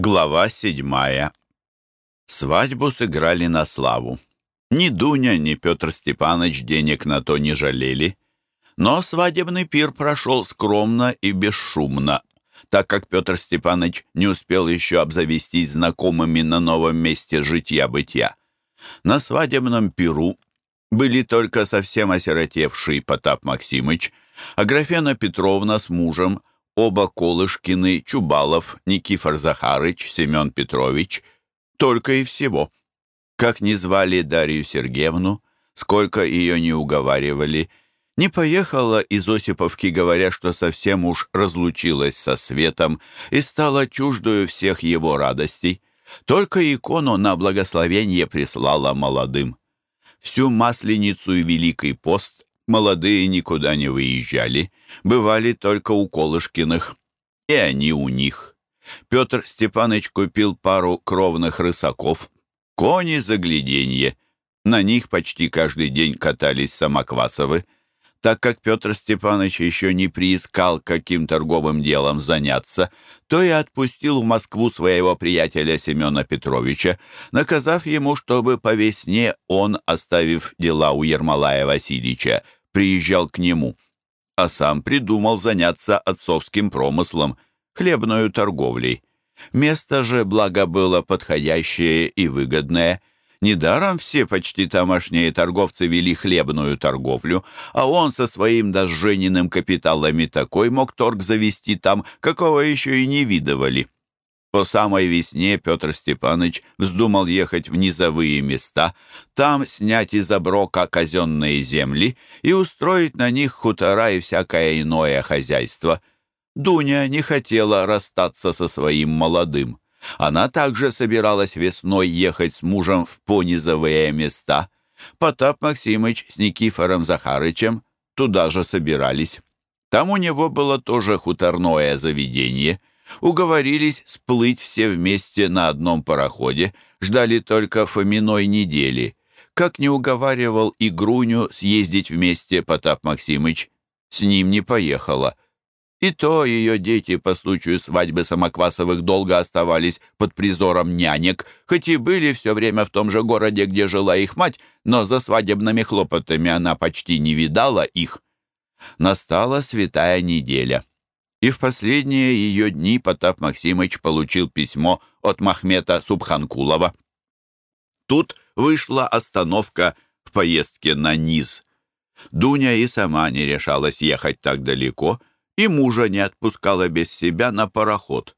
Глава седьмая. Свадьбу сыграли на славу. Ни Дуня, ни Петр Степанович денег на то не жалели. Но свадебный пир прошел скромно и бесшумно, так как Петр Степанович не успел еще обзавестись знакомыми на новом месте житья-бытия. На свадебном пиру были только совсем осиротевший Потап Максимыч, а Графена Петровна с мужем, оба Колышкины, Чубалов, Никифор Захарыч, Семен Петрович. Только и всего. Как ни звали Дарью Сергеевну, сколько ее не уговаривали, не поехала из Осиповки, говоря, что совсем уж разлучилась со светом и стала чуждою всех его радостей. Только икону на благословение прислала молодым. Всю Масленицу и Великий пост Молодые никуда не выезжали, бывали только у Колышкиных, и они у них. Петр Степаныч купил пару кровных рысаков, кони загляденье. На них почти каждый день катались самоквасовы. Так как Петр Степанович еще не приискал каким торговым делом заняться, то и отпустил в Москву своего приятеля Семена Петровича, наказав ему, чтобы по весне он, оставив дела у Ермолая Васильевича, приезжал к нему, а сам придумал заняться отцовским промыслом, хлебную торговлей. Место же, благо, было подходящее и выгодное. Недаром все почти тамошние торговцы вели хлебную торговлю, а он со своим дожжененным капиталами такой мог торг завести там, какого еще и не видывали. По самой весне Петр Степанович вздумал ехать в низовые места, там снять из оброка казенные земли и устроить на них хутора и всякое иное хозяйство. Дуня не хотела расстаться со своим молодым. Она также собиралась весной ехать с мужем в понизовые места. Потап Максимыч с Никифором Захарычем туда же собирались. Там у него было тоже хуторное заведение — Уговорились сплыть все вместе на одном пароходе, ждали только Фоминой недели. Как не уговаривал и Груню съездить вместе Потап Максимыч, с ним не поехала. И то ее дети по случаю свадьбы Самоквасовых долго оставались под призором нянек, хоть и были все время в том же городе, где жила их мать, но за свадебными хлопотами она почти не видала их. Настала святая неделя и в последние ее дни Потап Максимыч получил письмо от Махмета Субханкулова. Тут вышла остановка в поездке на низ. Дуня и сама не решалась ехать так далеко, и мужа не отпускала без себя на пароход.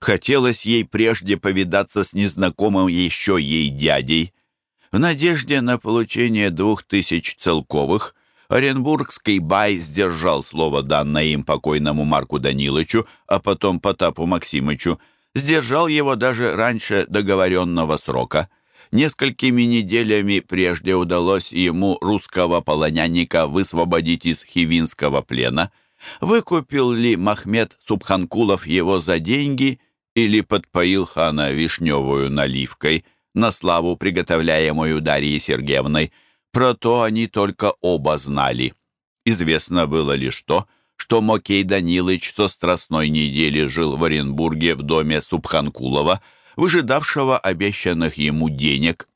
Хотелось ей прежде повидаться с незнакомым еще ей дядей. В надежде на получение двух тысяч целковых – Оренбургский бай сдержал слово, данное им покойному Марку Данилычу, а потом Потапу Максимычу. Сдержал его даже раньше договоренного срока. Несколькими неделями прежде удалось ему русского полоняника высвободить из хивинского плена. Выкупил ли Махмед Субханкулов его за деньги или подпоил хана вишневую наливкой на славу, приготовляемую Дарьей Сергеевной – про то они только оба знали. Известно было лишь то, что Мокей Данилыч со страстной недели жил в Оренбурге в доме Субханкулова, выжидавшего обещанных ему денег.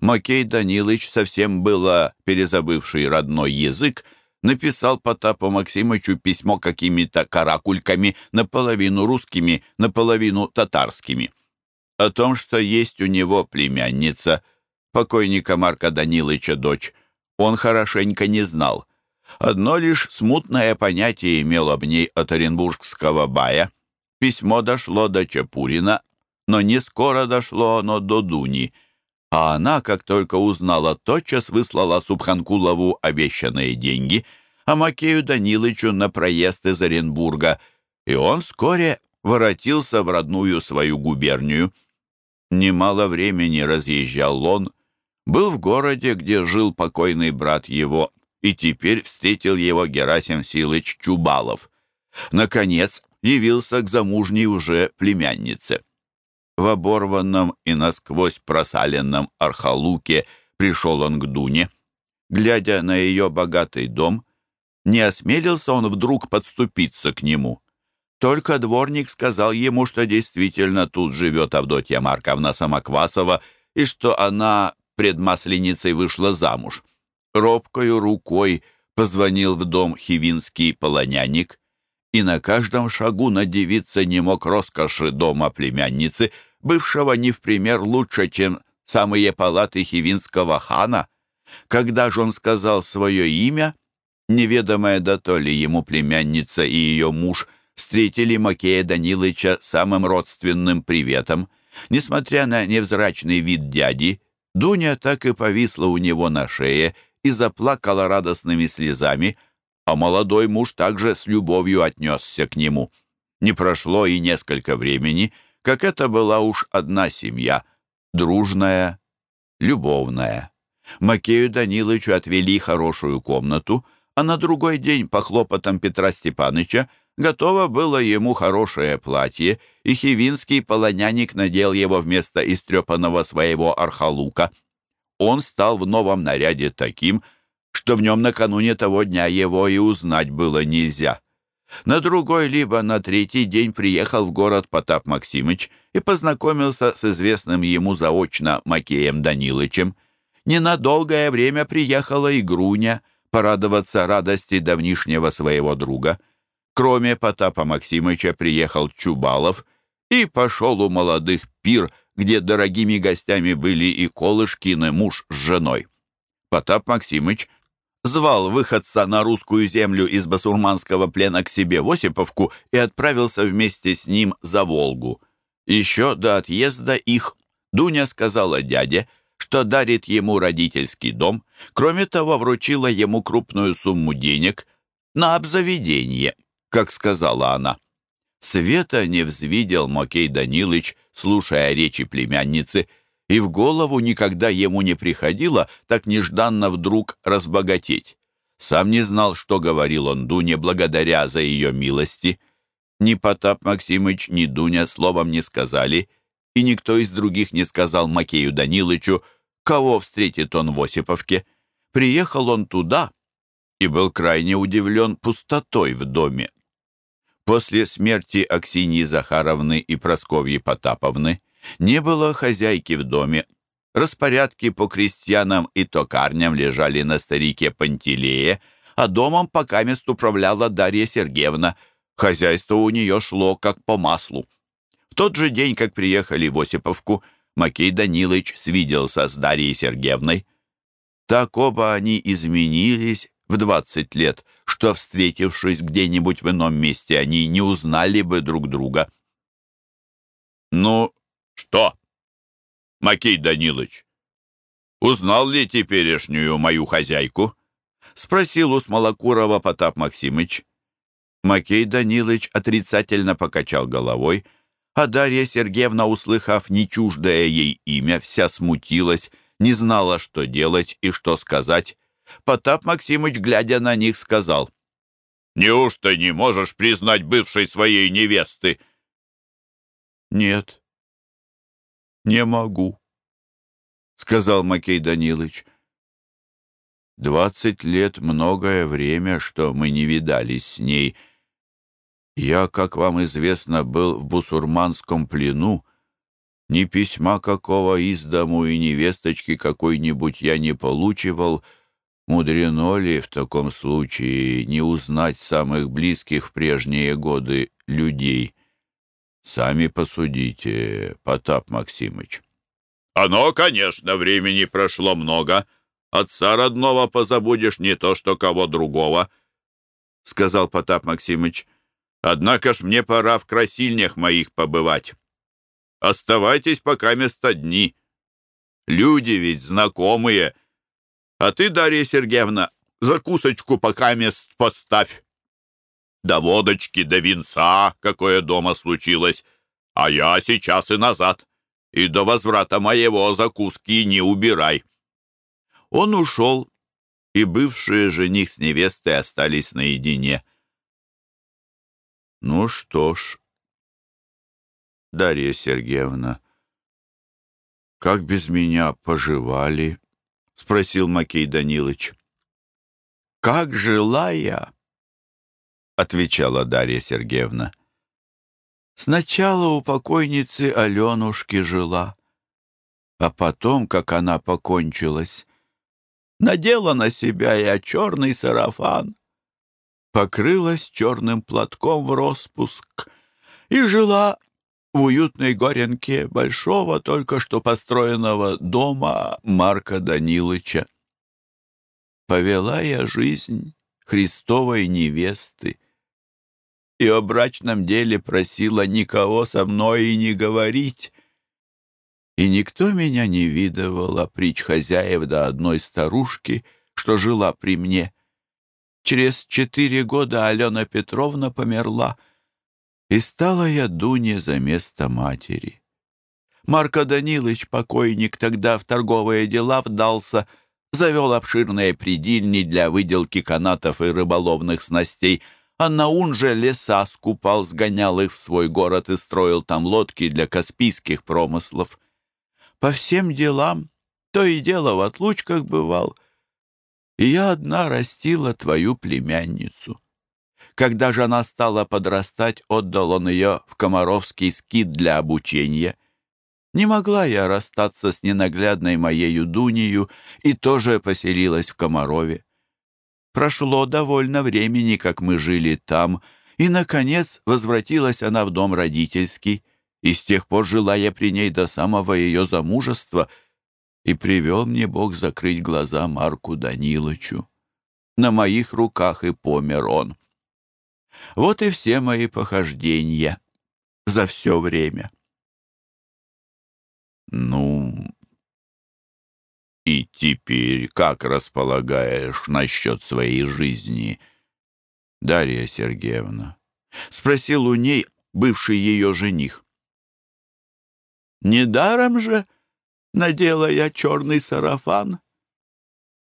Мокей Данилыч, совсем было перезабывший родной язык, написал Потапу Максимычу письмо какими-то каракульками, наполовину русскими, наполовину татарскими. О том, что есть у него племянница, покойника Марка Данилыча дочь, он хорошенько не знал. Одно лишь смутное понятие имел об ней от Оренбургского бая. Письмо дошло до Чапурина, но не скоро дошло оно до Дуни, а она, как только узнала, тотчас выслала Субханкулову обещанные деньги, а Макею Данилычу на проезд из Оренбурга, и он вскоре воротился в родную свою губернию. Немало времени разъезжал он, был в городе, где жил покойный брат его, и теперь встретил его Герасим Силыч Чубалов. Наконец, явился к замужней уже племяннице. В оборванном и насквозь просаленном архалуке пришел он к Дуне. Глядя на ее богатый дом, не осмелился он вдруг подступиться к нему. Только дворник сказал ему, что действительно тут живет Авдотья Марковна Самоквасова и что она пред Масленицей вышла замуж. Робкою рукой позвонил в дом хивинский полоняник, и на каждом шагу надевиться не мог роскоши дома племянницы, бывшего не в пример лучше, чем самые палаты хивинского хана. Когда же он сказал свое имя, неведомая да то ли ему племянница и ее муж встретили Макея Данилыча самым родственным приветом. Несмотря на невзрачный вид дяди, Дуня так и повисла у него на шее и заплакала радостными слезами, а молодой муж также с любовью отнесся к нему. Не прошло и несколько времени, как это была уж одна семья, дружная, любовная. Макею Данилычу отвели хорошую комнату, а на другой день по хлопотам Петра Степаныча готово было ему хорошее платье, и хивинский полоняник надел его вместо истрепанного своего архалука. Он стал в новом наряде таким, что в нем накануне того дня его и узнать было нельзя. На другой либо на третий день приехал в город Потап Максимыч и познакомился с известным ему заочно Макеем Данилычем. Ненадолгое время приехала и Груня порадоваться радости давнишнего своего друга. Кроме Потапа Максимыча приехал Чубалов и пошел у молодых пир, где дорогими гостями были и Колышкин, и муж с женой. Потап Максимыч звал выходца на русскую землю из басурманского плена к себе в Осиповку и отправился вместе с ним за Волгу. Еще до отъезда их Дуня сказала дяде, что дарит ему родительский дом, кроме того, вручила ему крупную сумму денег на обзаведение, как сказала она. Света не взвидел Макей Данилыч, слушая речи племянницы, и в голову никогда ему не приходило так нежданно вдруг разбогатеть. Сам не знал, что говорил он Дуне благодаря за ее милости. Ни Потап Максимыч, ни Дуня словом не сказали, и никто из других не сказал Макею Данилычу, кого встретит он в Осиповке. Приехал он туда и был крайне удивлен пустотой в доме. После смерти Аксиньи Захаровны и Просковьи Потаповны не было хозяйки в доме. Распорядки по крестьянам и токарням лежали на старике Пантелее, а домом пока мест управляла Дарья Сергеевна. Хозяйство у нее шло как по маслу. В тот же день, как приехали в Осиповку, Макей Данилович свиделся с Дарьей Сергеевной. Так оба они изменились в двадцать лет, что, встретившись где-нибудь в ином месте, они не узнали бы друг друга. «Ну, что? Макей Данилович, узнал ли теперешнюю мою хозяйку? Спросил у Смолокурова Потап Максимыч. Макей Данилович отрицательно покачал головой, а Дарья Сергеевна, услыхав нечуждое ей имя, вся смутилась, не знала, что делать и что сказать. Потап Максимыч, глядя на них, сказал, «Неужто не можешь признать бывшей своей невесты?» «Нет», «Не могу», — сказал Макей Данилович. «Двадцать лет — многое время, что мы не видались с ней. Я, как вам известно, был в бусурманском плену. Ни письма какого из дому и невесточки какой-нибудь я не получивал. Мудрено ли в таком случае не узнать самых близких в прежние годы людей?» Сами посудите, Потап Максимыч. Оно, конечно, времени прошло много. Отца родного позабудешь не то, что кого другого, — сказал Потап Максимыч. Однако ж мне пора в красильнях моих побывать. Оставайтесь пока место дни. Люди ведь знакомые. А ты, Дарья Сергеевна, закусочку пока мест поставь до водочки, до винца, какое дома случилось, а я сейчас и назад, и до возврата моего закуски не убирай». Он ушел, и бывшие жених с невестой остались наедине. «Ну что ж, Дарья Сергеевна, как без меня поживали?» — спросил Макей Данилович. «Как жила я?» — отвечала Дарья Сергеевна. Сначала у покойницы Аленушки жила, а потом, как она покончилась, надела на себя я черный сарафан, покрылась черным платком в распуск и жила в уютной горенке большого, только что построенного дома Марка Данилыча. Повела я жизнь Христовой невесты и о брачном деле просила никого со мной и не говорить. И никто меня не видывал, а притч хозяев до одной старушки, что жила при мне. Через четыре года Алена Петровна померла — и стала я Дуне за место матери. Марко Данилович, покойник, тогда в торговые дела вдался, завел обширные придильни для выделки канатов и рыболовных снастей, а Наун же леса скупал, сгонял их в свой город и строил там лодки для каспийских промыслов. По всем делам то и дело в отлучках бывал, и я одна растила твою племянницу. Когда же она стала подрастать, отдал он ее в Комаровский скит для обучения. Не могла я расстаться с ненаглядной моею Дунею и тоже поселилась в Комарове. Прошло довольно времени, как мы жили там, и, наконец, возвратилась она в дом родительский, и с тех пор жила я при ней до самого ее замужества, и привел мне Бог закрыть глаза Марку Данилычу. На моих руках и помер он. Вот и все мои похождения за все время. Ну, и теперь как располагаешь насчет своей жизни, Дарья Сергеевна? Спросил у ней бывший ее жених. Недаром же надела я черный сарафан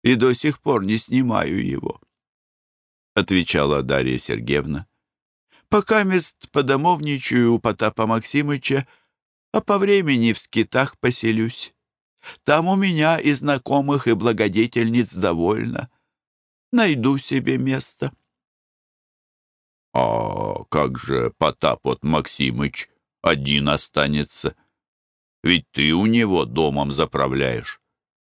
и до сих пор не снимаю его. — отвечала Дарья Сергеевна. «Пока мест подомовничаю у Потапа Максимыча, а по времени в скитах поселюсь. Там у меня и знакомых, и благодетельниц довольно. Найду себе место». «А как же Потап от Максимыч один останется? Ведь ты у него домом заправляешь.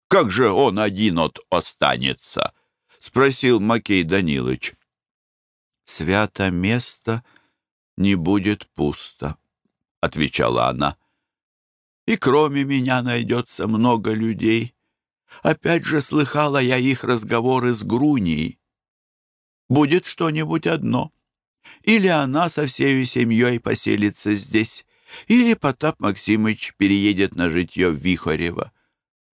Как же он один от останется?» — спросил Макей Данилович свято место не будет пусто», — отвечала она. «И кроме меня найдется много людей. Опять же слыхала я их разговоры с Грунией. Будет что-нибудь одно. Или она со всей семьей поселится здесь, или Потап Максимыч переедет на житье в Вихорево.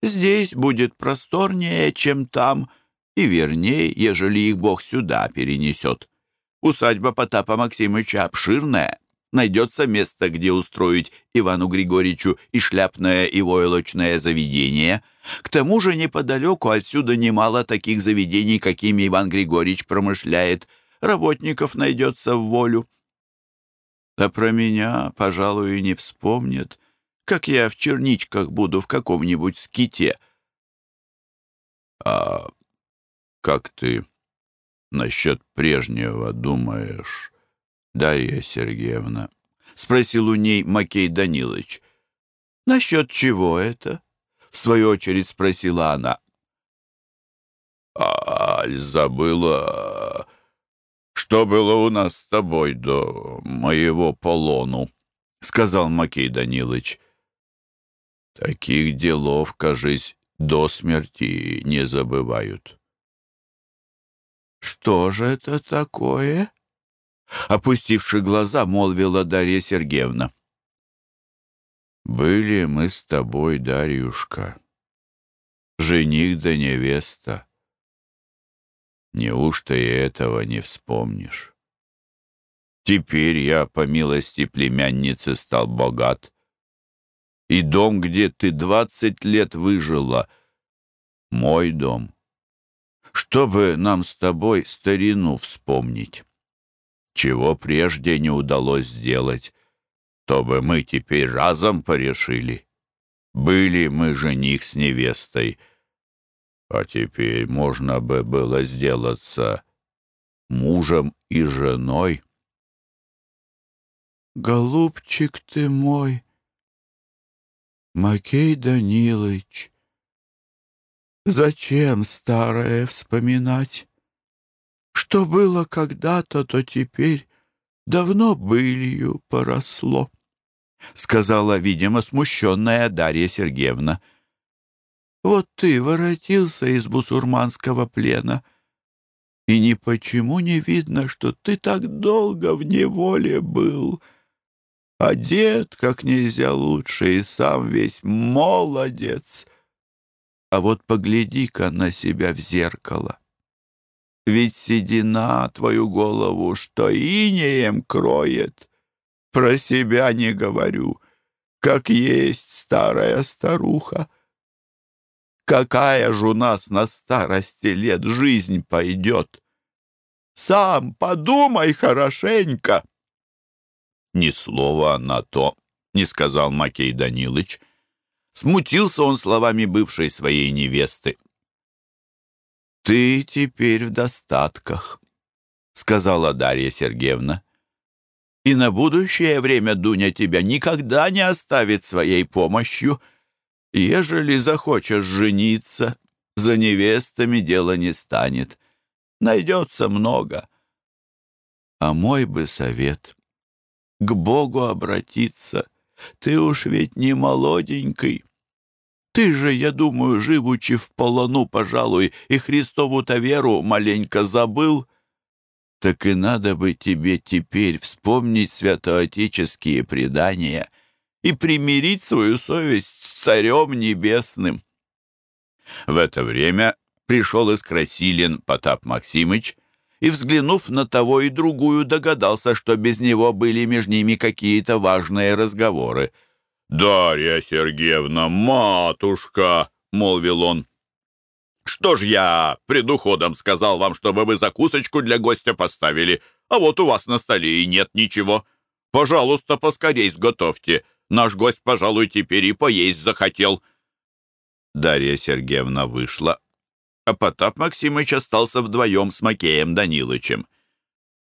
Здесь будет просторнее, чем там, и вернее, ежели их Бог сюда перенесет. Усадьба Потапа Максимыча обширная. Найдется место, где устроить Ивану Григорьевичу и шляпное, и войлочное заведение. К тому же неподалеку отсюда немало таких заведений, какими Иван Григорьевич промышляет. Работников найдется в волю. А про меня, пожалуй, не вспомнят, как я в черничках буду в каком-нибудь ските. А как ты насчет прежнего думаешь, Дарья Сергеевна?» — спросил у ней Макей Данилович. «Насчет чего это?» — в свою очередь спросила она. «Аль, забыла, что было у нас с тобой до моего полону», — сказал Макей Данилович. «Таких делов, кажись, до смерти не забывают». «Что же это такое?» Опустивши глаза, молвила Дарья Сергеевна. «Были мы с тобой, Дарьюшка, жених да невеста. Неужто и этого не вспомнишь? Теперь я, по милости племянницы, стал богат. И дом, где ты двадцать лет выжила, мой дом чтобы нам с тобой старину вспомнить. Чего прежде не удалось сделать, то бы мы теперь разом порешили. Были мы жених с невестой, а теперь можно бы было сделаться мужем и женой. голубчик ты мой, Макей Данилыч, зачем старое вспоминать? Что было когда-то, то теперь давно былью поросло, — сказала, видимо, смущенная Дарья Сергеевна. Вот ты воротился из бусурманского плена, и ни почему не видно, что ты так долго в неволе был. Одет как нельзя лучше и сам весь молодец. А вот погляди-ка на себя в зеркало. Ведь седина твою голову, что инеем кроет. Про себя не говорю, как есть старая старуха. Какая же у нас на старости лет жизнь пойдет? Сам подумай хорошенько. Ни слова на то не сказал Макей Данилыч. Смутился он словами бывшей своей невесты. «Ты теперь в достатках», — сказала Дарья Сергеевна. «И на будущее время Дуня тебя никогда не оставит своей помощью». Ежели захочешь жениться, за невестами дело не станет. Найдется много. А мой бы совет — к Богу обратиться. Ты уж ведь не молоденький. Ты же, я думаю, живучи в полону, пожалуй, и Христову-то веру маленько забыл. Так и надо бы тебе теперь вспомнить святоотеческие предания и примирить свою совесть Царем Небесным. В это время пришел из Красилин Потап Максимыч и, взглянув на того и другую, догадался, что без него были между ними какие-то важные разговоры. «Дарья Сергеевна, матушка!» — молвил он. «Что ж я пред уходом сказал вам, чтобы вы закусочку для гостя поставили, а вот у вас на столе и нет ничего. Пожалуйста, поскорей сготовьте. Наш гость, пожалуй, теперь и поесть захотел». Дарья Сергеевна вышла, а Потап Максимыч остался вдвоем с Макеем Данилычем.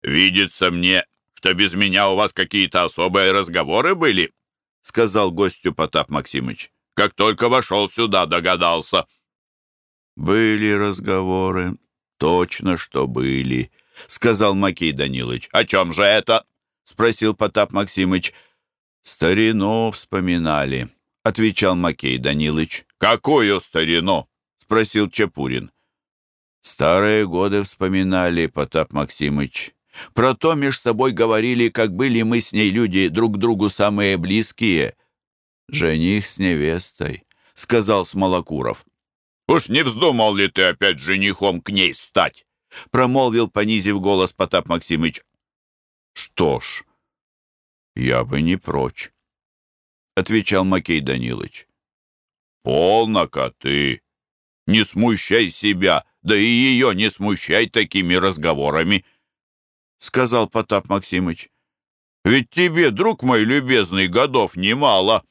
«Видится мне, что без меня у вас какие-то особые разговоры были», сказал гостю Потап Максимыч. «Как только вошел сюда, догадался». «Были разговоры, точно что были», — сказал Макей Данилыч. «О чем же это?» — спросил Потап Максимыч. «Старину вспоминали», — отвечал Макей Данилыч. «Какую старину?» — спросил Чепурин. «Старые годы вспоминали, Потап Максимыч. Про то меж собой говорили, как были мы с ней люди друг другу самые близкие. Жених с невестой», — сказал Смолокуров. «Уж не вздумал ли ты опять женихом к ней стать?» — промолвил, понизив голос Потап Максимыч. «Что ж», «Я бы не прочь», — отвечал Макей Данилович. «Полно-ка ты! Не смущай себя, да и ее не смущай такими разговорами», — сказал Потап Максимыч. «Ведь тебе, друг мой любезный, годов немало.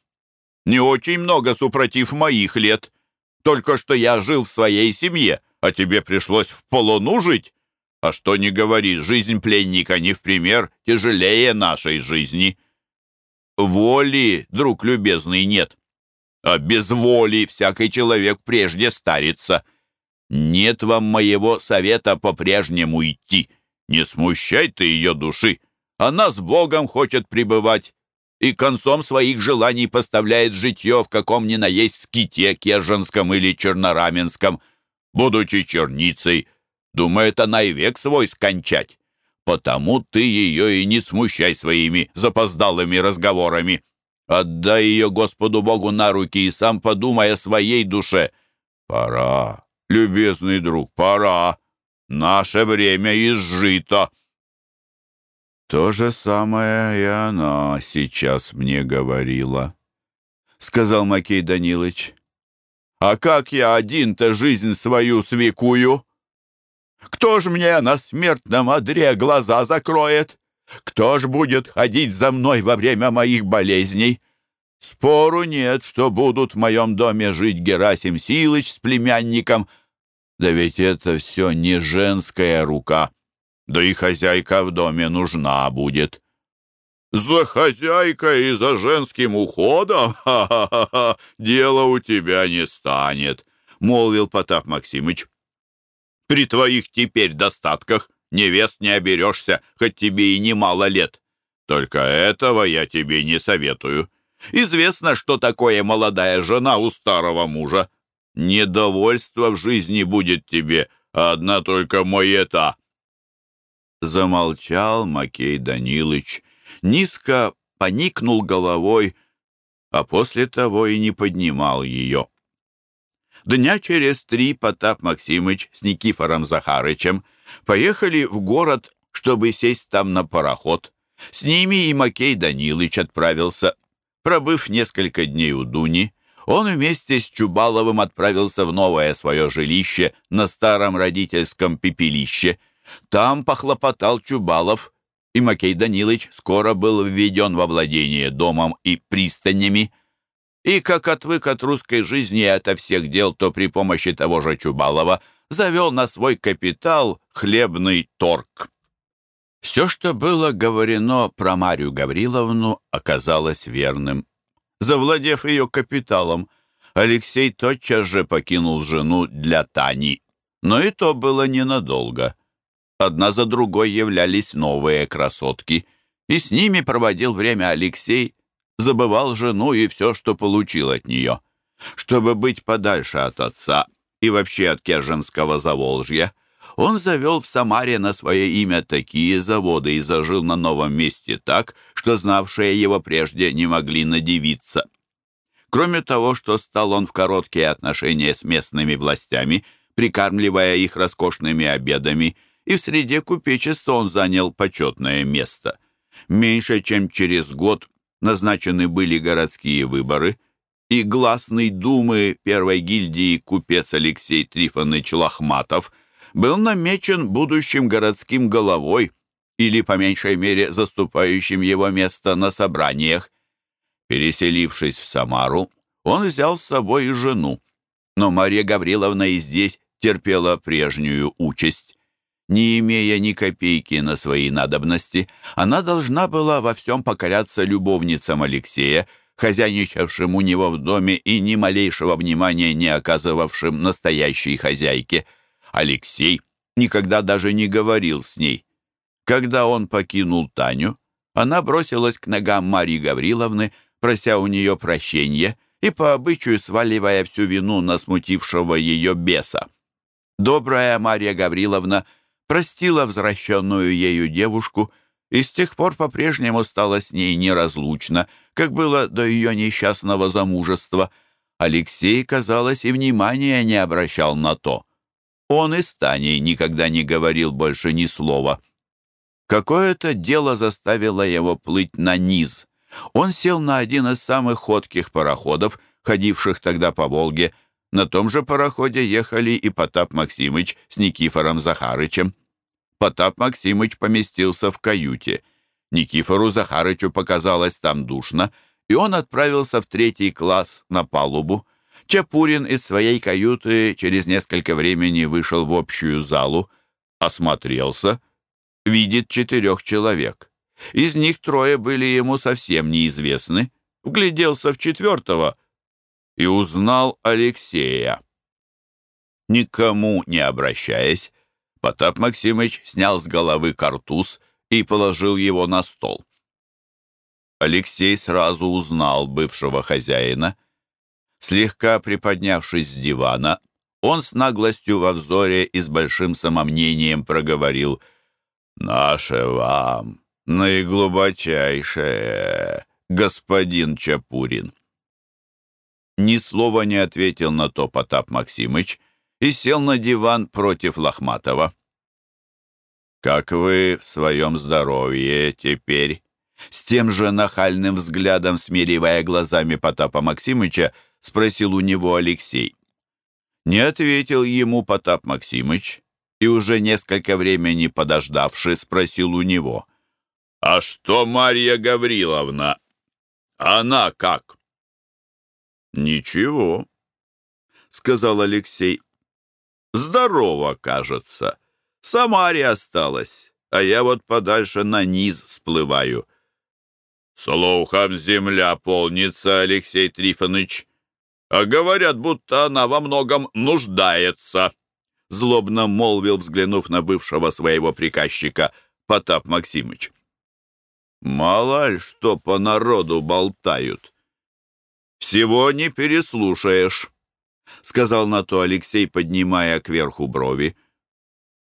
Не очень много супротив моих лет. Только что я жил в своей семье, а тебе пришлось в полону жить. А что не говори, жизнь пленника не в пример тяжелее нашей жизни. Воли, друг любезный, нет. А без воли всякий человек прежде старится. Нет вам моего совета по-прежнему идти. Не смущай ты ее души. Она с Богом хочет пребывать и концом своих желаний поставляет житье в каком ни на есть ските, керженском или чернораменском. Будучи черницей, Думает она и век свой скончать. Потому ты ее и не смущай своими запоздалыми разговорами. Отдай ее Господу Богу на руки и сам подумай о своей душе. Пора, любезный друг, пора. Наше время изжито. То же самое и она сейчас мне говорила, — сказал Макей Данилович. А как я один-то жизнь свою свекую? Кто ж мне на смертном одре глаза закроет? Кто ж будет ходить за мной во время моих болезней? Спору нет, что будут в моем доме жить Герасим Силыч с племянником. Да ведь это все не женская рука. Да и хозяйка в доме нужна будет. «За хозяйкой и за женским уходом? Ха-ха-ха! Дела у тебя не станет!» — молвил Потап Максимыч. «При твоих теперь достатках невест не оберешься, хоть тебе и немало лет. Только этого я тебе не советую. Известно, что такое молодая жена у старого мужа. Недовольство в жизни будет тебе, а одна только моета». Замолчал Макей Данилыч, низко поникнул головой, а после того и не поднимал ее. Дня через три Потап Максимыч с Никифором Захарычем поехали в город, чтобы сесть там на пароход. С ними и Макей Данилыч отправился. Пробыв несколько дней у Дуни, он вместе с Чубаловым отправился в новое свое жилище на старом родительском пепелище. Там похлопотал Чубалов, и Макей Данилович скоро был введен во владение домом и пристанями. И как отвык от русской жизни и от всех дел, то при помощи того же Чубалова завел на свой капитал хлебный торг. Все, что было говорено про Марию Гавриловну, оказалось верным. Завладев ее капиталом, Алексей тотчас же покинул жену для Тани. Но и то было ненадолго. Одна за другой являлись новые красотки, и с ними проводил время Алексей, забывал жену и все, что получил от нее. Чтобы быть подальше от отца и вообще от Керженского Заволжья, он завел в Самаре на свое имя такие заводы и зажил на новом месте так, что знавшие его прежде не могли надевиться. Кроме того, что стал он в короткие отношения с местными властями, прикармливая их роскошными обедами, и в среде купечества он занял почетное место. Меньше чем через год назначены были городские выборы, и гласный думы первой гильдии купец Алексей Трифонович Лохматов – был намечен будущим городским головой или, по меньшей мере, заступающим его место на собраниях. Переселившись в Самару, он взял с собой и жену, но Мария Гавриловна и здесь терпела прежнюю участь. Не имея ни копейки на свои надобности, она должна была во всем покоряться любовницам Алексея, хозяйничавшим у него в доме и ни малейшего внимания не оказывавшим настоящей хозяйке – Алексей никогда даже не говорил с ней. Когда он покинул Таню, она бросилась к ногам Марии Гавриловны, прося у нее прощения и по обычаю сваливая всю вину на смутившего ее беса. Добрая Мария Гавриловна простила возвращенную ею девушку и с тех пор по-прежнему стала с ней неразлучна, как было до ее несчастного замужества. Алексей, казалось, и внимания не обращал на то. Он и с Таней никогда не говорил больше ни слова. Какое-то дело заставило его плыть на низ. Он сел на один из самых ходких пароходов, ходивших тогда по Волге. На том же пароходе ехали и Потап Максимыч с Никифором Захарычем. Потап Максимыч поместился в каюте. Никифору Захарычу показалось там душно, и он отправился в третий класс на палубу. Чапурин из своей каюты через несколько времени вышел в общую залу, осмотрелся, видит четырех человек. Из них трое были ему совсем неизвестны. Вгляделся в четвертого и узнал Алексея. Никому не обращаясь, Потап Максимыч снял с головы картуз и положил его на стол. Алексей сразу узнал бывшего хозяина — Слегка приподнявшись с дивана, он с наглостью во взоре и с большим самомнением проговорил «Наше вам, наиглубочайшее, господин Чапурин». Ни слова не ответил на то Потап Максимыч и сел на диван против Лохматова. «Как вы в своем здоровье теперь?» С тем же нахальным взглядом, смиривая глазами Потапа Максимыча, — спросил у него Алексей. Не ответил ему Потап Максимыч и уже несколько времени подождавши спросил у него. «А что Марья Гавриловна? Она как?» «Ничего», — сказал Алексей. «Здорово, кажется. Самаре осталась, а я вот подальше на низ сплываю. «Слухом земля полнится, Алексей Трифонович, а говорят, будто она во многом нуждается», злобно молвил, взглянув на бывшего своего приказчика Потап Максимыч. «Мало ли что по народу болтают. Всего не переслушаешь», — сказал на то Алексей, поднимая кверху брови.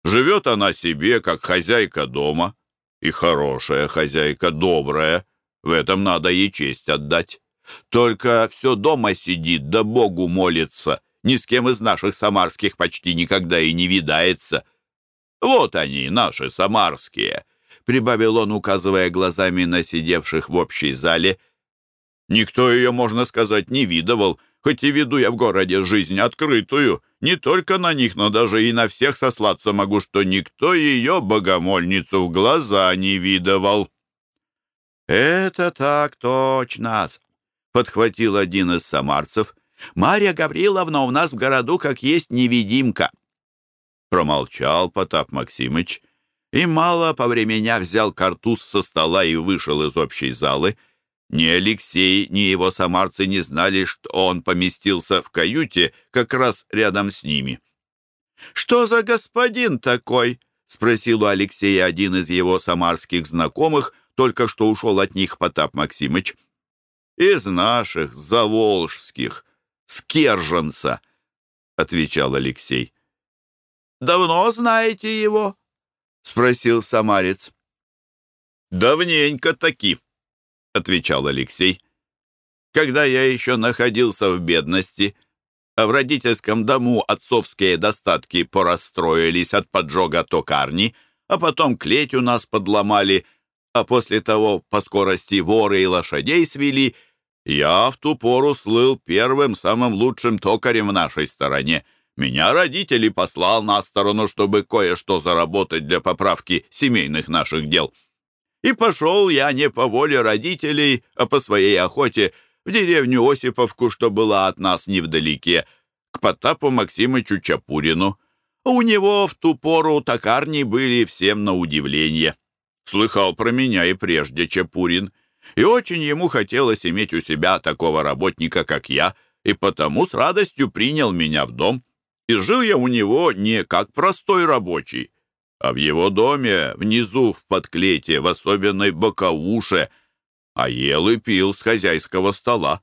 «Живет она себе, как хозяйка дома, и хорошая хозяйка, добрая, в этом надо ей честь отдать. Только все дома сидит, да Богу молится, ни с кем из наших самарских почти никогда и не видается. Вот они, наши самарские», — прибавил он, указывая глазами на сидевших в общей зале. «Никто ее, можно сказать, не видывал, хоть и веду я в городе жизнь открытую. Не только на них, но даже и на всех сослаться могу, что никто ее, богомольницу, в глаза не видывал». «Это так точно!» — подхватил один из самарцев. «Марья Гавриловна у нас в городу как есть невидимка». Промолчал Потап Максимыч и мало по времени взял картуз со стола и вышел из общей залы. Ни Алексей, ни его самарцы не знали, что он поместился в каюте как раз рядом с ними. «Что за господин такой?» — спросил у Алексея один из его самарских знакомых, только что ушел от них Потап Максимыч. «Из наших, заволжских, скерженца», — отвечал Алексей. «Давно знаете его?» — спросил самарец. «Давненько таки», — отвечал Алексей. «Когда я еще находился в бедности, а в родительском дому отцовские достатки порастроились от поджога токарни, а потом клеть у нас подломали, а после того по скорости воры и лошадей свели, я в ту пору слыл первым самым лучшим токарем в нашей стороне. Меня родители послал на сторону, чтобы кое-что заработать для поправки семейных наших дел. И пошел я не по воле родителей, а по своей охоте в деревню Осиповку, что была от нас невдалеке, к Потапу Максимычу Чапурину. У него в ту пору токарни были всем на удивление. Слыхал про меня и прежде Чапурин, и очень ему хотелось иметь у себя такого работника, как я, и потому с радостью принял меня в дом. И жил я у него не как простой рабочий, а в его доме, внизу, в подклете, в особенной боковуше, а ел и пил с хозяйского стола.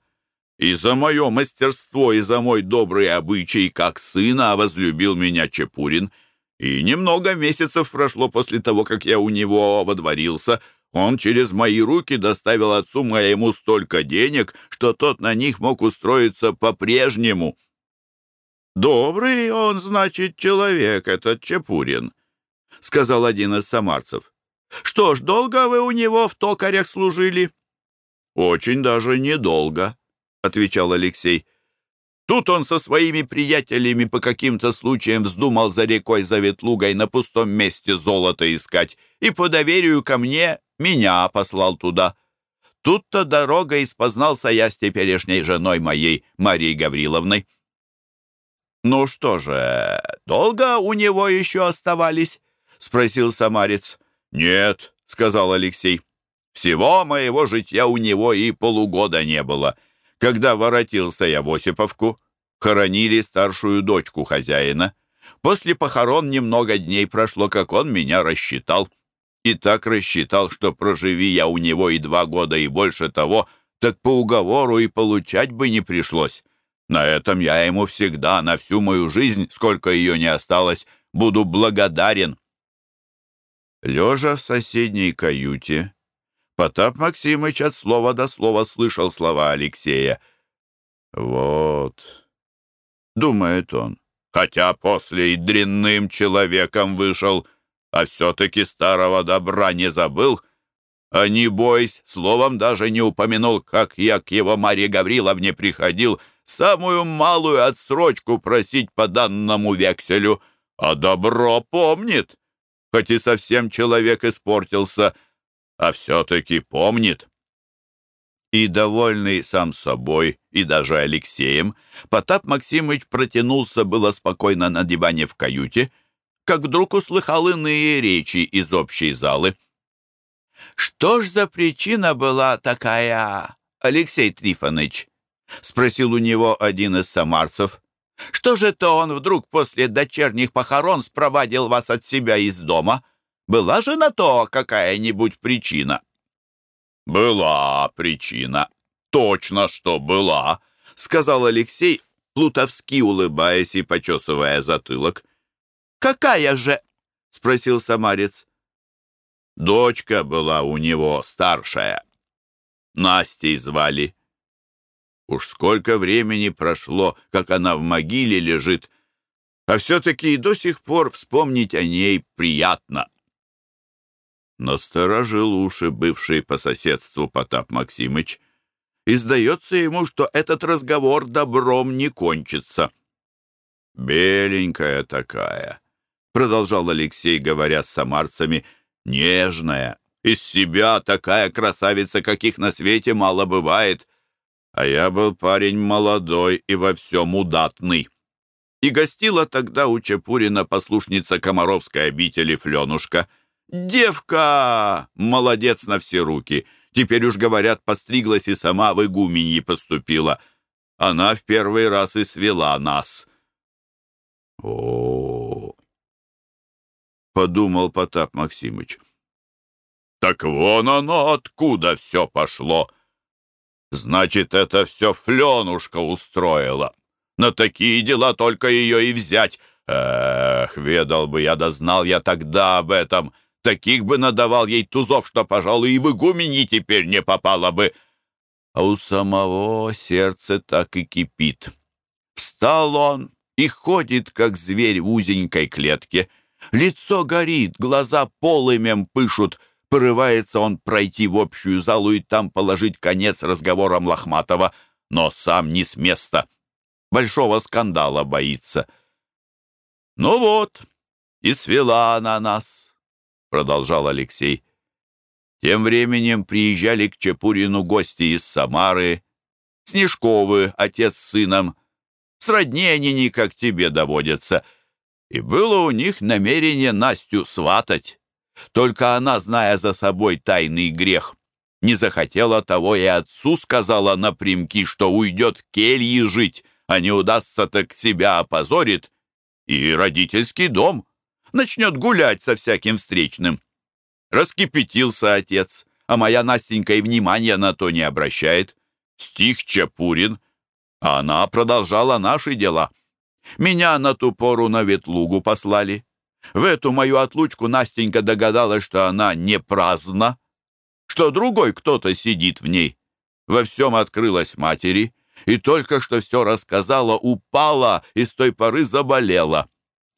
И за мое мастерство, и за мой добрый обычай, как сына, возлюбил меня Чепурин. И немного месяцев прошло после того, как я у него водворился. Он через мои руки доставил отцу моему столько денег, что тот на них мог устроиться по-прежнему. Добрый он, значит, человек, этот Чепурин. — сказал один из самарцев. «Что ж, долго вы у него в токарях служили?» «Очень даже недолго», — отвечал Алексей. Тут он со своими приятелями по каким-то случаям вздумал за рекой за Ветлугой на пустом месте золото искать, и по доверию ко мне меня послал туда. Тут-то дорога испознался я с теперешней женой моей, Марией Гавриловной. «Ну что же, долго у него еще оставались?» — спросил самарец. «Нет», — сказал Алексей. «Всего моего житья у него и полугода не было. Когда воротился я в Осиповку, хоронили старшую дочку хозяина. После похорон немного дней прошло, как он меня рассчитал. И так рассчитал, что проживи я у него и два года, и больше того, так по уговору и получать бы не пришлось. На этом я ему всегда, на всю мою жизнь, сколько ее не осталось, буду благодарен. Лежа в соседней каюте, Потап Максимыч от слова до слова слышал слова Алексея. «Вот», — думает он, хотя после и дрянным человеком вышел, а все-таки старого добра не забыл, а не бойся, словом даже не упомянул, как я к его Марье Гавриловне приходил самую малую отсрочку просить по данному векселю, а добро помнит хоть и совсем человек испортился, а все-таки помнит. И, довольный сам собой, и даже Алексеем, Потап Максимыч протянулся было спокойно на диване в каюте, как вдруг услыхал иные речи из общей залы. «Что ж за причина была такая, Алексей Трифонович?» — спросил у него один из самарцев. «Что же то он вдруг после дочерних похорон спровадил вас от себя из дома? Была же на то какая-нибудь причина?» «Была причина. Точно, что была», — сказал Алексей, плутовски улыбаясь и почесывая затылок. «Какая же?» — спросил самарец. Дочка была у него старшая. Настей звали. Уж сколько времени прошло, как она в могиле лежит, а все-таки и до сих пор вспомнить о ней приятно. Насторожил уши бывший по соседству Потап Максимыч, и сдается ему, что этот разговор добром не кончится. «Беленькая такая», — продолжал Алексей, говоря с самарцами, — «нежная, из себя такая красавица, каких на свете мало бывает. А я был парень молодой и во всем удатный». И гостила тогда у Чепурина послушница Комаровской обители Фленушка — «Девка! Молодец на все руки! Теперь уж, говорят, постриглась и сама в игуменьи поступила. Она в первый раз и свела нас». «О, подумал Потап Максимыч. «Так вон оно откуда все пошло! Значит, это все Фленушка устроила. На такие дела только ее и взять. Эх, ведал бы я, да я тогда об этом!» Таких бы надавал ей тузов, что, пожалуй, и в игумени теперь не попало бы. А у самого сердце так и кипит. Встал он и ходит, как зверь в узенькой клетке. Лицо горит, глаза полымем пышут. Порывается он пройти в общую залу и там положить конец разговорам Лохматова, но сам не с места. Большого скандала боится. Ну вот, и свела она нас, — продолжал Алексей. Тем временем приезжали к Чепурину гости из Самары, Снежковы, отец с сыном. Сродни они не как тебе доводятся. И было у них намерение Настю сватать. Только она, зная за собой тайный грех, не захотела того и отцу сказала напрямки, что уйдет к келье жить, а не удастся так себя опозорит. И родительский дом начнет гулять со всяким встречным. Раскипятился отец, а моя Настенька и внимания на то не обращает. Стих Чапурин, а она продолжала наши дела. Меня на ту пору на ветлугу послали. В эту мою отлучку Настенька догадалась, что она не праздна, что другой кто-то сидит в ней. Во всем открылась матери, и только что все рассказала, упала и с той поры заболела.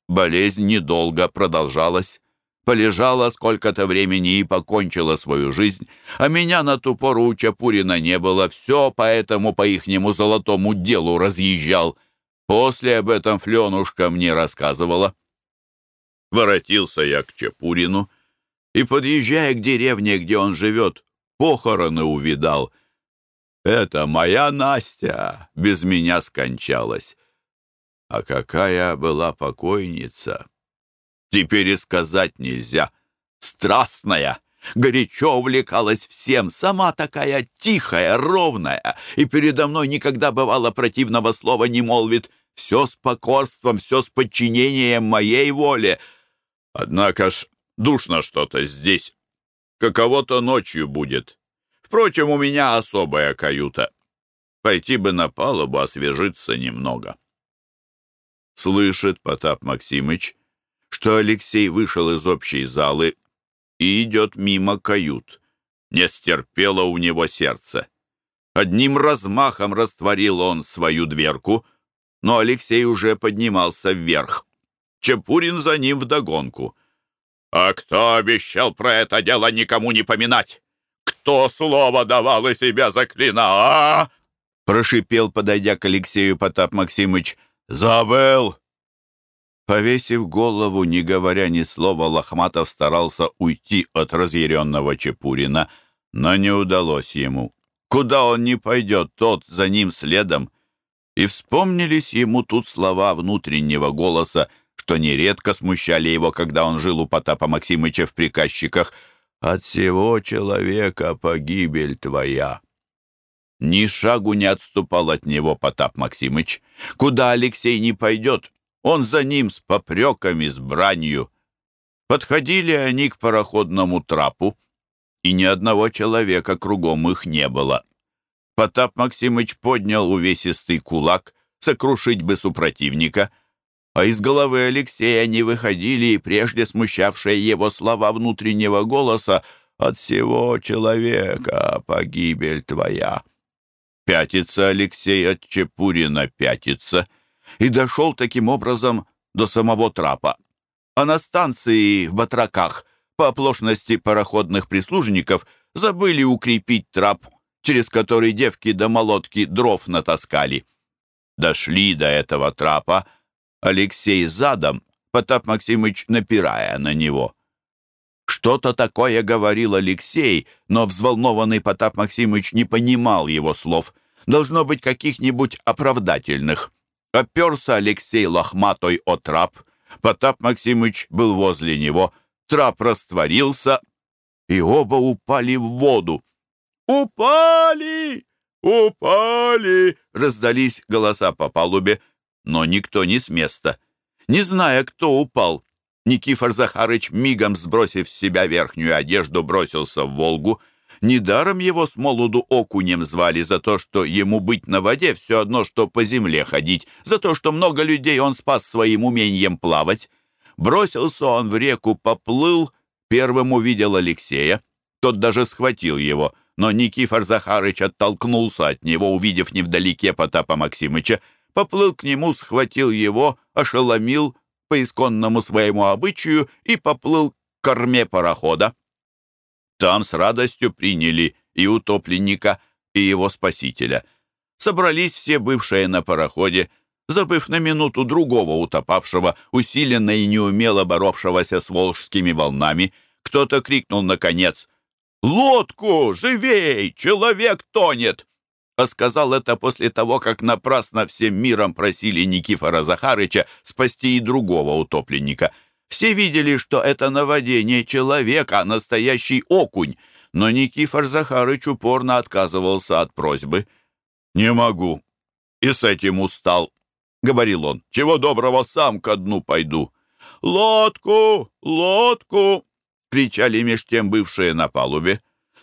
Болезнь недолго продолжалась. Полежала сколько-то времени и покончила свою жизнь, а меня на ту пору у Чапурина не было, все поэтому по ихнему золотому делу разъезжал. После об этом Фленушка мне рассказывала. Воротился я к Чапурину и, подъезжая к деревне, где он живет, похороны увидал. Это моя Настя без меня скончалась. А какая была покойница! Теперь и сказать нельзя. Страстная, горячо увлекалась всем, сама такая тихая, ровная, и передо мной никогда бывало противного слова не молвит. Все с покорством, все с подчинением моей воле. Однако ж душно что-то здесь. Каково-то ночью будет. Впрочем, у меня особая каюта. Пойти бы на палубу освежиться немного. Слышит Потап Максимыч, что Алексей вышел из общей залы и идет мимо кают. Не стерпело у него сердце. Одним размахом растворил он свою дверку, но Алексей уже поднимался вверх. Чепурин за ним вдогонку. «А кто обещал про это дело никому не поминать? Кто слово давал и себя заклинал, а?» Прошипел, подойдя к Алексею Потап Максимыч. «Забыл!» Повесив голову, не говоря ни слова, Лохматов старался уйти от разъяренного Чепурина, но не удалось ему. Куда он не пойдет, тот за ним следом. И вспомнились ему тут слова внутреннего голоса, что нередко смущали его, когда он жил у Потапа Максимыча в приказчиках. от всего человека погибель твоя». Ни шагу не отступал от него Потап Максимыч. Куда Алексей не пойдет, он за ним с попреками, с бранью. Подходили они к пароходному трапу, и ни одного человека кругом их не было. Потап Максимыч поднял увесистый кулак, сокрушить бы супротивника, а из головы Алексея не выходили и прежде смущавшие его слова внутреннего голоса «От всего человека погибель твоя». Пятится Алексей от Чепурина, пятится, и дошел таким образом до самого трапа. А на станции в Батраках по оплошности пароходных прислужников забыли укрепить трап, через который девки до молотки дров натаскали. Дошли до этого трапа Алексей задом, Потап Максимыч напирая на него. Что-то такое говорил Алексей, но взволнованный Потап Максимыч не понимал его слов. Должно быть каких-нибудь оправдательных. Оперся Алексей лохматой о трап. Потап Максимыч был возле него. Трап растворился, и оба упали в воду. «Упали! Упали!» — раздались голоса по палубе, но никто не с места. Не зная, кто упал, Никифор Захарыч, мигом сбросив с себя верхнюю одежду, бросился в Волгу. Недаром его с молоду окунем звали за то, что ему быть на воде все одно, что по земле ходить, за то, что много людей он спас своим умением плавать. Бросился он в реку, поплыл, первым увидел Алексея. Тот даже схватил его, но Никифор Захарыч оттолкнулся от него, увидев невдалеке Потапа Максимыча, поплыл к нему, схватил его, ошеломил, по исконному своему обычаю и поплыл к корме парохода. Там с радостью приняли и утопленника, и его спасителя. Собрались все бывшие на пароходе, забыв на минуту другого утопавшего, усиленно и неумело боровшегося с волжскими волнами. Кто-то крикнул наконец «Лодку! Живей! Человек тонет!» А сказал это после того, как напрасно всем миром просили Никифора Захарыча спасти и другого утопленника. Все видели, что это на воде не человек, а настоящий окунь, но Никифор Захарыч упорно отказывался от просьбы. «Не могу. И с этим устал», — говорил он. «Чего доброго, сам ко дну пойду». «Лодку! Лодку!» — кричали меж тем бывшие на палубе.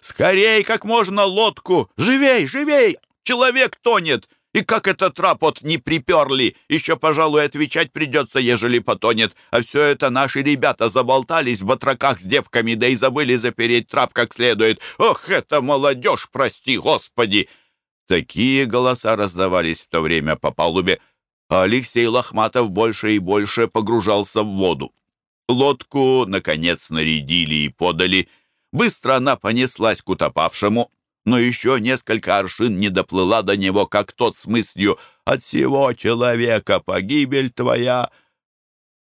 «Скорей, как можно, лодку! Живей, живей! Человек тонет! И как этот рапот не приперли! Еще, пожалуй, отвечать придется, ежели потонет. А все это наши ребята заболтались в батраках с девками, да и забыли запереть трап как следует. Ох, это молодежь, прости, Господи!» Такие голоса раздавались в то время по палубе, а Алексей Лохматов больше и больше погружался в воду. Лодку, наконец, нарядили и подали. Быстро она понеслась к утопавшему, но еще несколько аршин не доплыла до него, как тот с мыслью «От всего человека погибель твоя»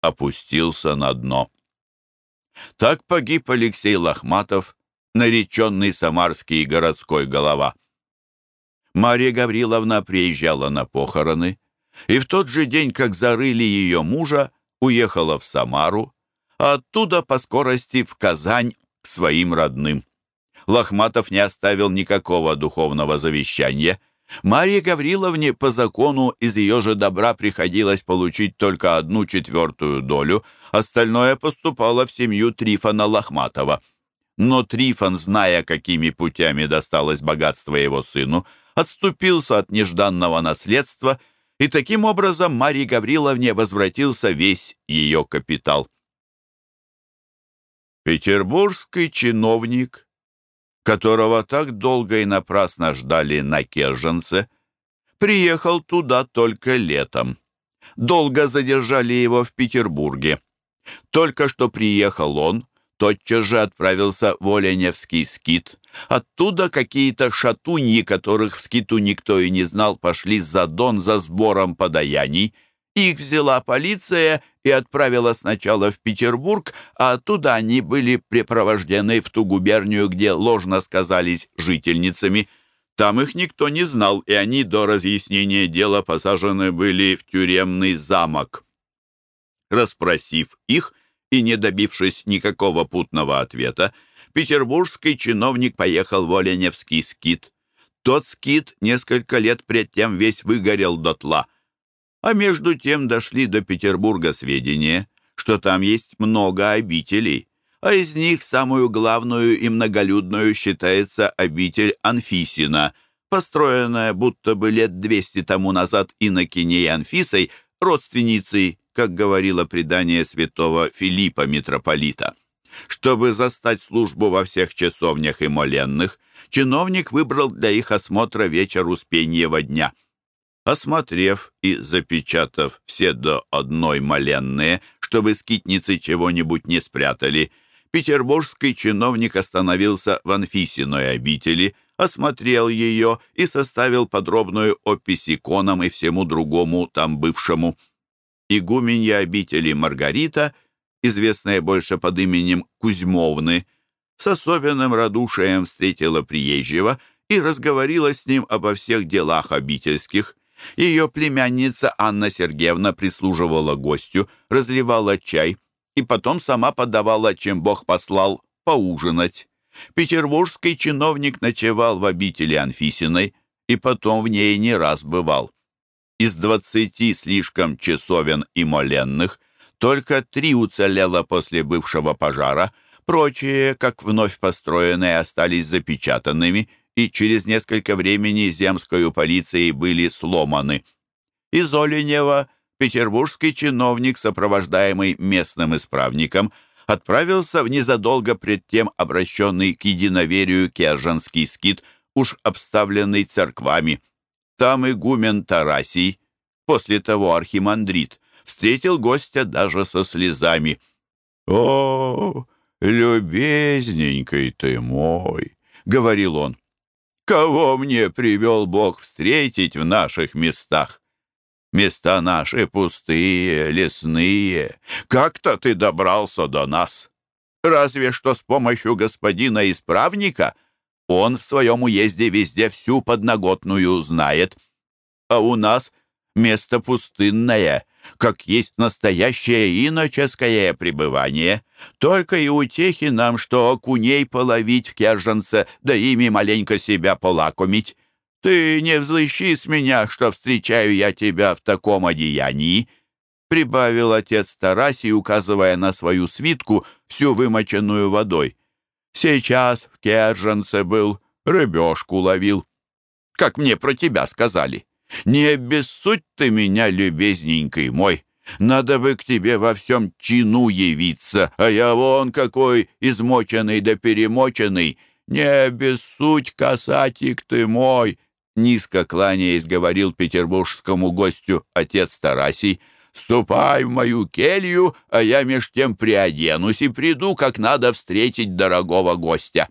опустился на дно. Так погиб Алексей Лохматов, нареченный самарский городской голова. Мария Гавриловна приезжала на похороны, и в тот же день, как зарыли ее мужа, уехала в Самару, а оттуда по скорости в Казань своим родным. Лохматов не оставил никакого духовного завещания. Марье Гавриловне по закону из ее же добра приходилось получить только одну четвертую долю, остальное поступало в семью Трифона Лохматова. Но Трифон, зная, какими путями досталось богатство его сыну, отступился от нежданного наследства, и таким образом Марье Гавриловне возвратился весь ее капитал. Петербургский чиновник которого так долго и напрасно ждали на Керженце, приехал туда только летом. Долго задержали его в Петербурге. Только что приехал он, тотчас же отправился в Оленевский скит. Оттуда какие-то шатуньи, которых в скиту никто и не знал, пошли за Дон за сбором подаяний — их взяла полиция и отправила сначала в Петербург, а оттуда они были припровождены в ту губернию, где ложно сказались жительницами. Там их никто не знал, и они до разъяснения дела посажены были в тюремный замок. Распросив их и не добившись никакого путного ответа, петербургский чиновник поехал в Оленевский скит. Тот скит несколько лет пред тем весь выгорел дотла. А между тем дошли до Петербурга сведения, что там есть много обителей, а из них самую главную и многолюдную считается обитель Анфисина, построенная будто бы лет двести тому назад инокиней Анфисой, родственницей, как говорило предание святого Филиппа митрополита. Чтобы застать службу во всех часовнях и моленных, чиновник выбрал для их осмотра вечер Успеньева дня – Осмотрев и запечатав все до одной моленные, чтобы скитницы чего-нибудь не спрятали, петербургский чиновник остановился в Анфисиной обители, осмотрел ее и составил подробную опись иконам и всему другому там бывшему. Игуменья обители Маргарита, известная больше под именем Кузьмовны, с особенным радушием встретила приезжего и разговорила с ним обо всех делах обительских – ее племянница Анна Сергеевна прислуживала гостю, разливала чай и потом сама подавала, чем Бог послал, поужинать. Петербургский чиновник ночевал в обители Анфисиной и потом в ней не раз бывал. Из двадцати слишком часовен и моленных только три уцелело после бывшего пожара, прочие, как вновь построенные, остались запечатанными – и через несколько времени земской полицией были сломаны. Из Оленева петербургский чиновник, сопровождаемый местным исправником, отправился в незадолго пред тем обращенный к единоверию Кержанский скит, уж обставленный церквами. Там игумен Тарасий, после того архимандрит, встретил гостя даже со слезами. «О, любезненький ты мой!» — говорил он. Кого мне привел Бог встретить в наших местах? Места наши пустые, лесные. Как-то ты добрался до нас. Разве что с помощью господина исправника он в своем уезде везде всю подноготную знает. А у нас место пустынное, как есть настоящее иноческое пребывание. Только и утехи нам, что окуней половить в керженце, да ими маленько себя полакомить. Ты не взыщи с меня, что встречаю я тебя в таком одеянии, прибавил отец Тарасий, указывая на свою свитку, всю вымоченную водой. Сейчас в керженце был, рыбешку ловил. Как мне про тебя сказали. Не обессудь ты меня, любезненький мой. Надо бы к тебе во всем чину явиться, а я вон какой измоченный да перемоченный. Не обессудь, касатик ты мой!» Низко кланяясь, говорил петербургскому гостю отец Тарасий. «Ступай в мою келью, а я меж тем приоденусь и приду, как надо встретить дорогого гостя».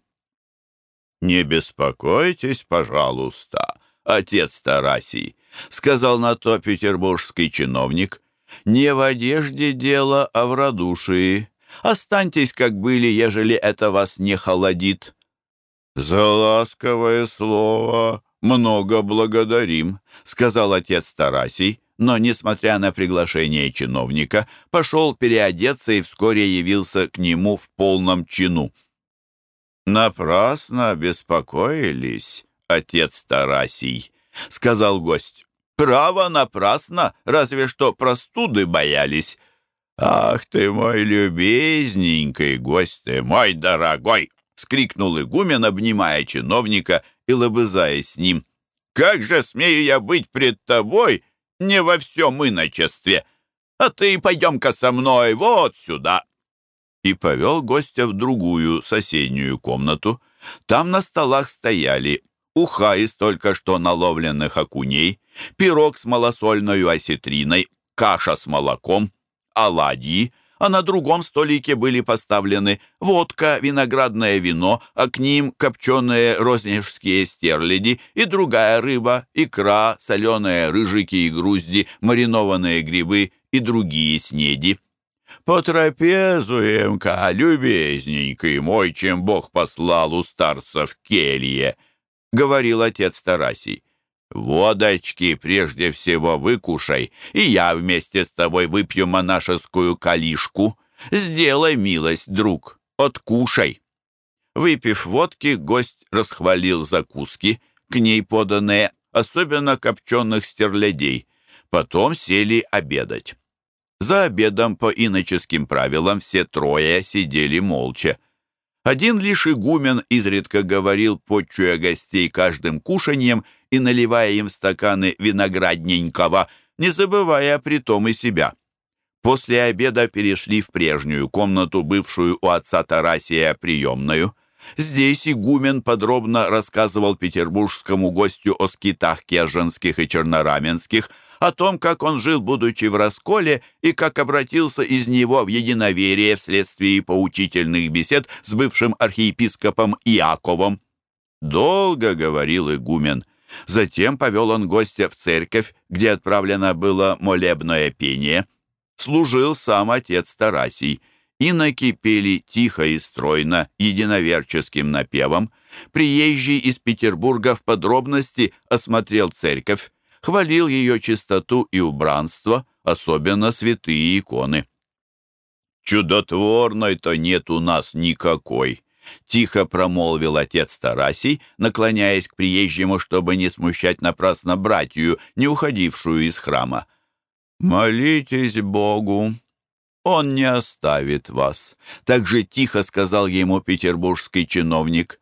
«Не беспокойтесь, пожалуйста», отец Тарасий», — сказал на то петербургский чиновник. «Не в одежде дело, а в радушии. Останьтесь, как были, ежели это вас не холодит». «За ласковое слово много благодарим», — сказал отец Тарасий, но, несмотря на приглашение чиновника, пошел переодеться и вскоре явился к нему в полном чину. «Напрасно беспокоились», отец Тарасий», — сказал гость. «Право напрасно, разве что простуды боялись». «Ах ты мой любезненький гость ты, мой дорогой!» — скрикнул игумен, обнимая чиновника и лобызаясь с ним. «Как же смею я быть пред тобой не во всем иночестве? А ты пойдем-ка со мной вот сюда!» И повел гостя в другую соседнюю комнату. Там на столах стояли уха из только что наловленных окуней, пирог с малосольной осетриной, каша с молоком, оладьи, а на другом столике были поставлены водка, виноградное вино, а к ним копченые рознежские стерляди и другая рыба, икра, соленые рыжики и грузди, маринованные грибы и другие снеди. «Потрапезуем-ка, любезненький мой, чем Бог послал у старца в келье!» — говорил отец Тарасий. «Водочки прежде всего выкушай, и я вместе с тобой выпью монашескую калишку. Сделай милость, друг, откушай». Выпив водки, гость расхвалил закуски, к ней поданные, особенно копченых стерлядей. Потом сели обедать. За обедом по иноческим правилам все трое сидели молча. Один лишь игумен изредка говорил, почуя гостей каждым кушаньем и наливая им стаканы виноградненького, не забывая при том и себя. После обеда перешли в прежнюю комнату, бывшую у отца Тарасия приемную. Здесь игумен подробно рассказывал петербургскому гостю о скитах керженских и чернораменских, о том, как он жил, будучи в расколе, и как обратился из него в единоверие вследствие поучительных бесед с бывшим архиепископом Иаковом. Долго говорил игумен. Затем повел он гостя в церковь, где отправлено было молебное пение. Служил сам отец Тарасий. Иноки пели тихо и стройно, единоверческим напевом. Приезжий из Петербурга в подробности осмотрел церковь, хвалил ее чистоту и убранство, особенно святые иконы. «Чудотворной-то нет у нас никакой», — тихо промолвил отец Тарасий, наклоняясь к приезжему, чтобы не смущать напрасно братью, не уходившую из храма. «Молитесь Богу, он не оставит вас», — так же тихо сказал ему петербургский чиновник.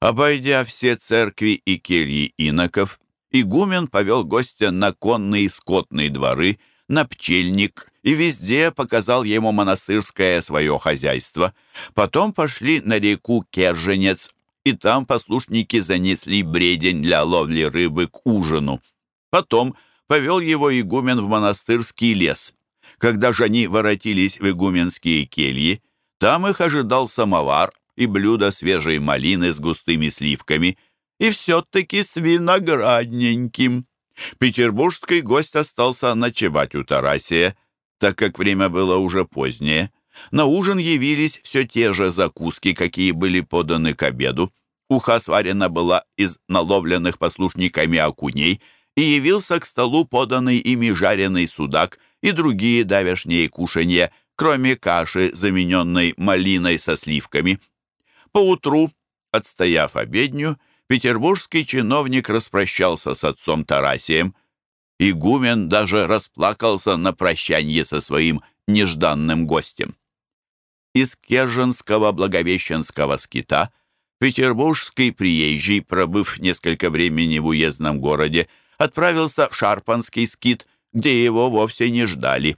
Обойдя все церкви и кельи иноков, игумен повел гостя на конные скотные дворы, на пчельник и везде показал ему монастырское свое хозяйство. Потом пошли на реку Керженец, и там послушники занесли бредень для ловли рыбы к ужину. Потом повел его игумен в монастырский лес. Когда же они воротились в игуменские кельи, там их ожидал самовар и блюдо свежей малины с густыми сливками — и все-таки с виноградненьким. Петербургский гость остался ночевать у Тарасия, так как время было уже позднее. На ужин явились все те же закуски, какие были поданы к обеду. Уха сварена была из наловленных послушниками окуней, и явился к столу поданный ими жареный судак и другие давешние кушанья, кроме каши, замененной малиной со сливками. Поутру, отстояв обедню, петербургский чиновник распрощался с отцом Тарасием. Игумен даже расплакался на прощанье со своим нежданным гостем. Из Керженского Благовещенского скита петербургский приезжий, пробыв несколько времени в уездном городе, отправился в Шарпанский скит, где его вовсе не ждали.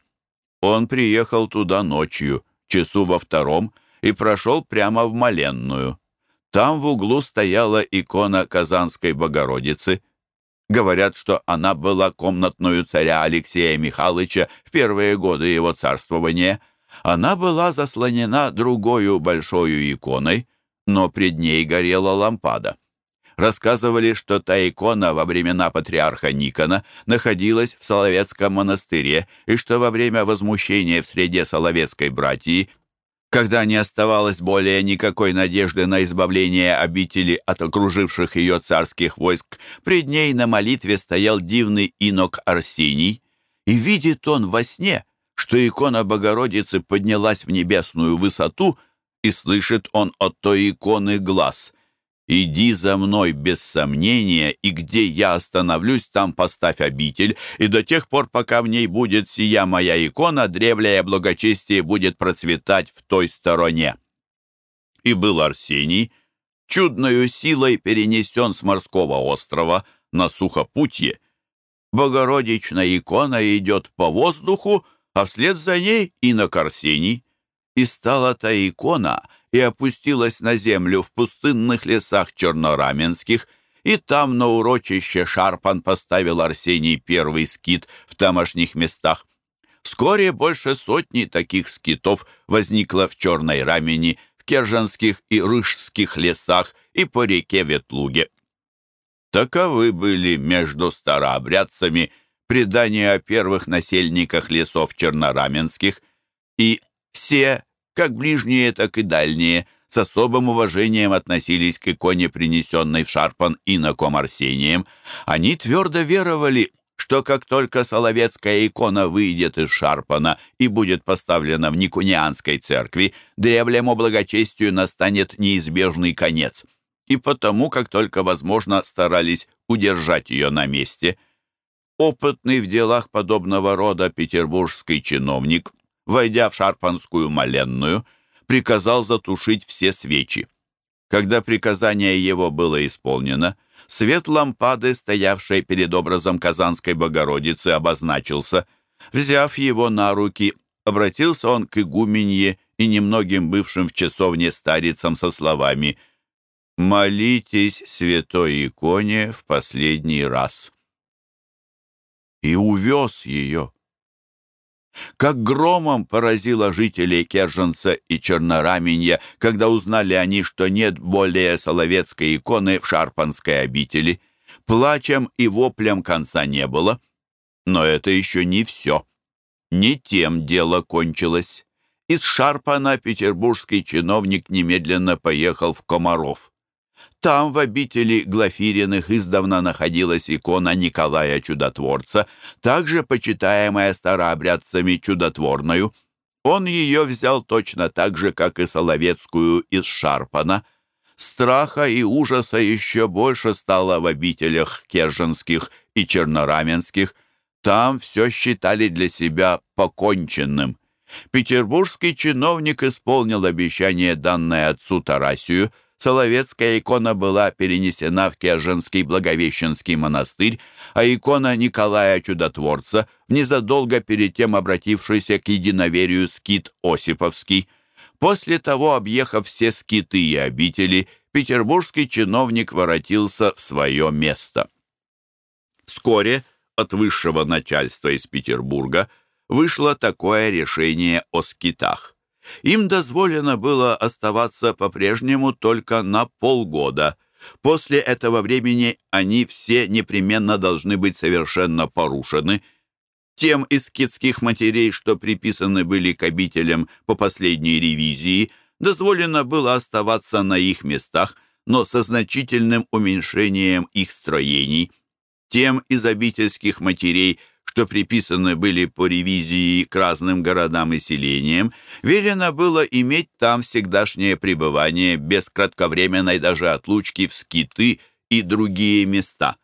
Он приехал туда ночью, часу во втором, и прошел прямо в Маленную. Там в углу стояла икона Казанской Богородицы. Говорят, что она была комнатную царя Алексея Михайловича в первые годы его царствования. Она была заслонена другой большой иконой, но пред ней горела лампада. Рассказывали, что та икона во времена патриарха Никона находилась в Соловецком монастыре и что во время возмущения в среде Соловецкой братьи когда не оставалось более никакой надежды на избавление обители от окруживших ее царских войск, пред ней на молитве стоял дивный инок Арсений, и видит он во сне, что икона Богородицы поднялась в небесную высоту, и слышит он от той иконы глаз. «Иди за мной без сомнения, и где я остановлюсь, там поставь обитель, и до тех пор, пока в ней будет сия моя икона, древлее благочестие будет процветать в той стороне». И был Арсений, чудною силой перенесен с морского острова на сухопутье. Богородичная икона идет по воздуху, а вслед за ней инок Арсений. И стала та икона — и опустилась на землю в пустынных лесах чернораменских, и там на урочище Шарпан поставил Арсений первый скит в тамошних местах. Вскоре больше сотни таких скитов возникло в Черной Рамени, в Кержанских и Рыжских лесах и по реке Ветлуге. Таковы были между старообрядцами предания о первых насельниках лесов чернораменских, и все как ближние, так и дальние, с особым уважением относились к иконе, принесенной в Шарпан иноком Арсением. Они твердо веровали, что как только Соловецкая икона выйдет из Шарпана и будет поставлена в Никунианской церкви, древлему благочестию настанет неизбежный конец. И потому, как только возможно, старались удержать ее на месте. Опытный в делах подобного рода петербургский чиновник, войдя в Шарпанскую моленную, приказал затушить все свечи. Когда приказание его было исполнено, свет лампады, стоявшей перед образом Казанской Богородицы, обозначился. Взяв его на руки, обратился он к игуменье и немногим бывшим в часовне старицам со словами «Молитесь святой иконе в последний раз». И увез ее. Как громом поразило жителей Керженца и Чернораменья, когда узнали они, что нет более Соловецкой иконы в Шарпанской обители. Плачем и воплем конца не было. Но это еще не все. Не тем дело кончилось. Из Шарпана петербургский чиновник немедленно поехал в Комаров. Там, в обители Глафириных, издавна находилась икона Николая Чудотворца, также почитаемая старообрядцами чудотворною. Он ее взял точно так же, как и Соловецкую из Шарпана. Страха и ужаса еще больше стало в обителях Керженских и Чернораменских. Там все считали для себя поконченным. Петербургский чиновник исполнил обещание, данное отцу Тарасию – Соловецкая икона была перенесена в Керженский Благовещенский монастырь, а икона Николая Чудотворца, незадолго перед тем обратившийся к единоверию скит Осиповский. После того, объехав все скиты и обители, петербургский чиновник воротился в свое место. Вскоре от высшего начальства из Петербурга вышло такое решение о скитах. Им дозволено было оставаться по-прежнему только на полгода. После этого времени они все непременно должны быть совершенно порушены. Тем из китских матерей, что приписаны были к обителям по последней ревизии, дозволено было оставаться на их местах, но со значительным уменьшением их строений. Тем из обительских матерей – что приписаны были по ревизии к разным городам и селениям, велено было иметь там всегдашнее пребывание без кратковременной даже отлучки в скиты и другие места.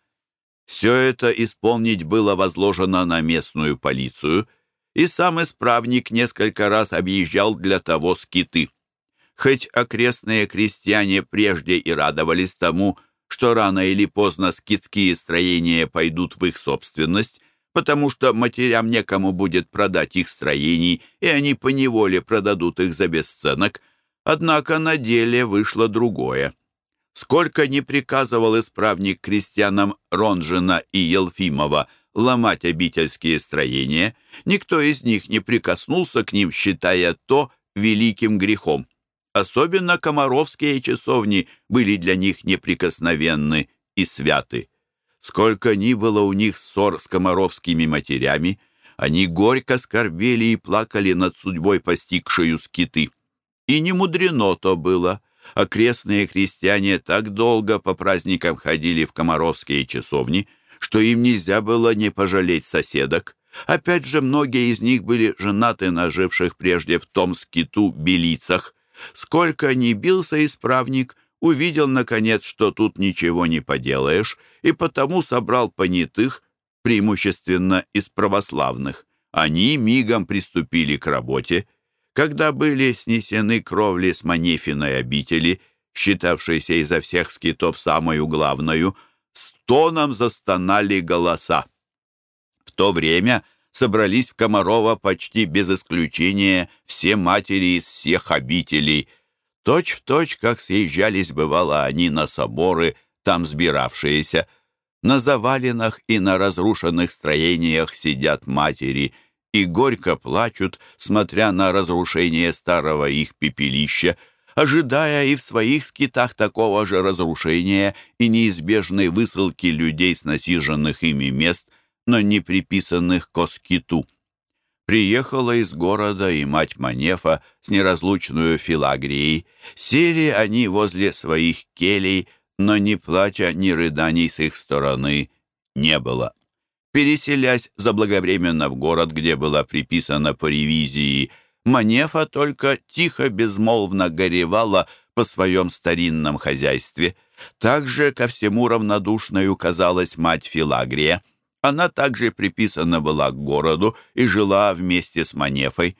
Все это исполнить было возложено на местную полицию, и сам исправник несколько раз объезжал для того скиты. Хоть окрестные крестьяне прежде и радовались тому, что рано или поздно скитские строения пойдут в их собственность, потому что матерям некому будет продать их строений, и они поневоле продадут их за бесценок. Однако на деле вышло другое. Сколько не приказывал исправник крестьянам Ронжина и Елфимова ломать обительские строения, никто из них не прикоснулся к ним, считая то великим грехом. Особенно комаровские часовни были для них неприкосновенны и святы. Сколько ни было у них ссор с комаровскими матерями, они горько скорбели и плакали над судьбой постигшую скиты. И не мудрено то было. Окрестные христиане так долго по праздникам ходили в комаровские часовни, что им нельзя было не пожалеть соседок. Опять же, многие из них были женаты на живших прежде в том скиту белицах. Сколько ни бился исправник, увидел, наконец, что тут ничего не поделаешь, и потому собрал понятых, преимущественно из православных. Они мигом приступили к работе. Когда были снесены кровли с Манефиной обители, считавшейся изо всех скитов самую главную, стоном застонали голоса. В то время собрались в Комарова почти без исключения все матери из всех обителей – Точь в точь, как съезжались, бывало, они на соборы, там сбиравшиеся. На заваленных и на разрушенных строениях сидят матери и горько плачут, смотря на разрушение старого их пепелища, ожидая и в своих скитах такого же разрушения и неизбежной высылки людей с насиженных ими мест, но не приписанных к скиту. Приехала из города и мать Манефа с неразлучную Филагрией. Сели они возле своих келей, но ни плача, ни рыданий с их стороны не было. Переселясь заблаговременно в город, где была приписана по ревизии, Манефа только тихо, безмолвно горевала по своем старинном хозяйстве. Также ко всему равнодушной казалась мать Филагрия. Она также приписана была к городу и жила вместе с Манефой.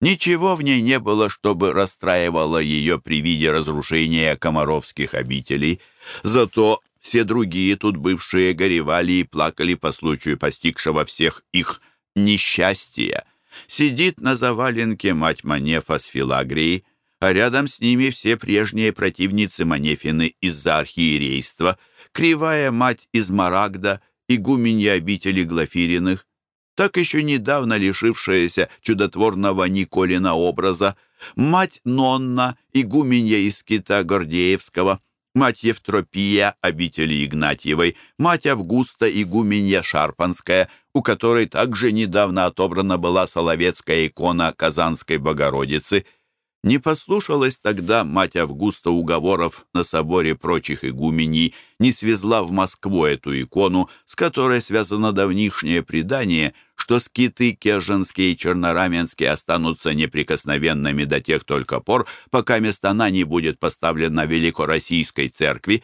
Ничего в ней не было, чтобы расстраивало ее при виде разрушения комаровских обителей. Зато все другие тут бывшие горевали и плакали по случаю постигшего всех их несчастья. Сидит на заваленке мать Манефа с Филагрией, а рядом с ними все прежние противницы Манефины из-за архиерейства, кривая мать из Марагда, игуменья обители Глафириных, так еще недавно лишившаяся чудотворного Николина образа, мать Нонна, игуменья из Кита Гордеевского, мать Евтропия, обители Игнатьевой, мать Августа, игуменья Шарпанская, у которой также недавно отобрана была Соловецкая икона Казанской Богородицы – не послушалась тогда мать Августа уговоров на соборе прочих игуменей, не свезла в Москву эту икону, с которой связано давнишнее предание, что скиты Керженские и Чернораменские останутся неприкосновенными до тех только пор, пока место она не будет поставлена Великороссийской церкви.